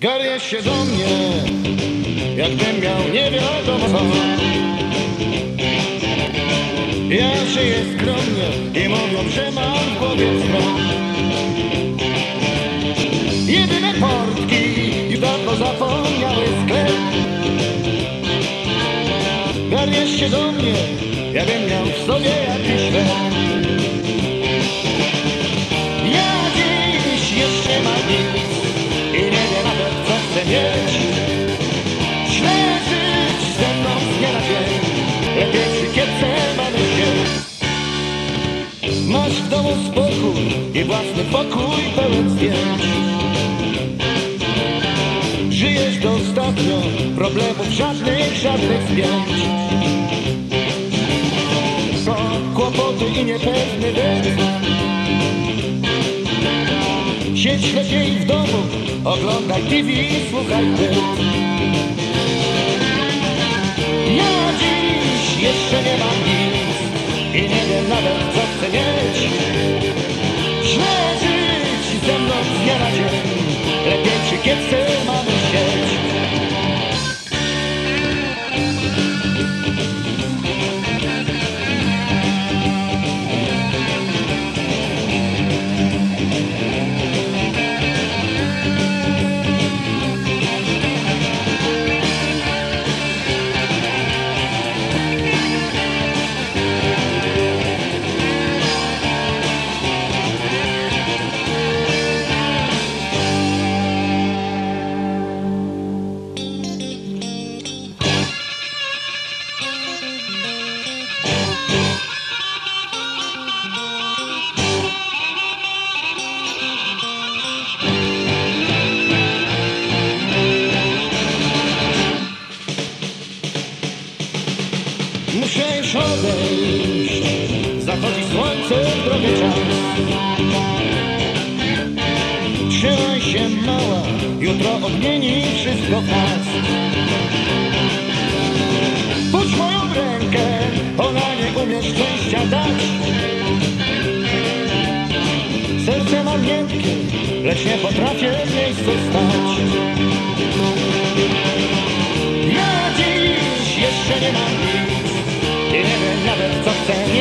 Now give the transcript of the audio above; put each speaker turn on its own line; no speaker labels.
Garje się do mnie, jakbym miał nie wiadomo co. Ja żyję skromnie i mówią, że mam w głowie strach. Jedyne portki i dawno zapomniały sklep. Garniesz się do mnie, jakbym miał w sobie jakiś lek. Ja dziś jeszcze mam nic i nie wiem nawet co chcę mieć. Źle żyć ze mną z dnia na dzień, lepiej przy kiepce mamy się. Masz w domu spokój i własny pokój pełen zdjęć. Żyjesz dostatnio, problemów żadnych, żadnych zdjęć. I niepewny węch. Siedź lepiej w domu, oglądaj TV, słuchaj płyt. Ja dziś jeszcze nie mam nic i nie wiem nawet co chcę mieć. Źle żyć ze mną z dnia na dzień, lepiej przy kiepce mamy sieć. Muszę już odejść, zachodzi słońce w drogę czas. Trzymaj się mała, jutro odmieni wszystko nas. Puść moją rękę, ona nie umie szczęścia dać. Serce mam miękkie, lecz nie potrafię w miejscu Ja dziś